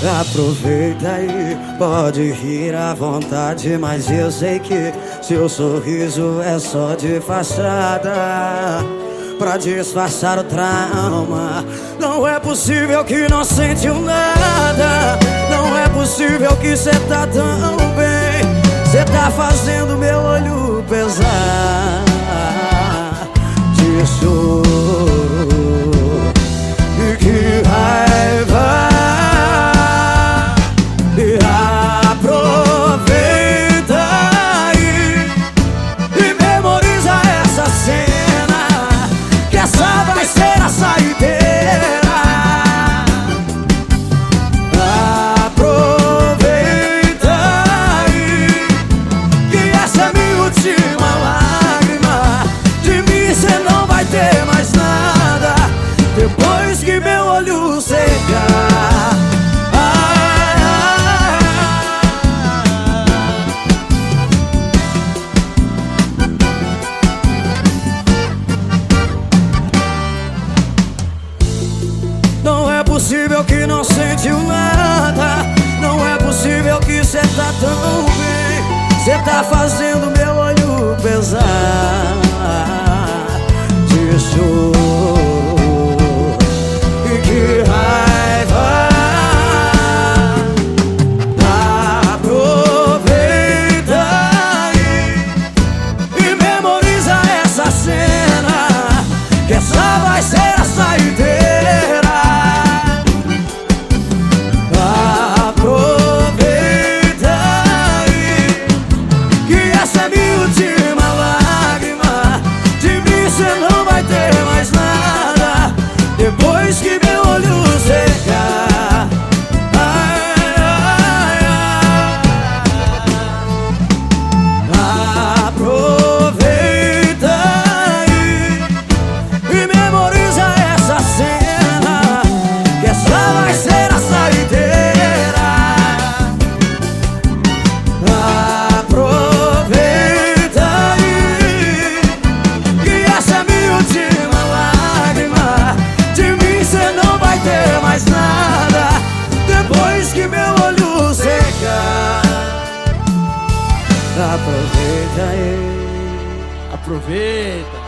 Aproveita aí, pode rir à vontade, mas eu sei que seu sorriso é só de fachada pra disfarçar o trauma. Não é possível que não sentiu nada. Não é possível que cê tá tão bem. Cê tá fazendo meu olho pesar de. possível que não sentiu nada. Não é possível que cê tá tão aproveita aí. Aproveita.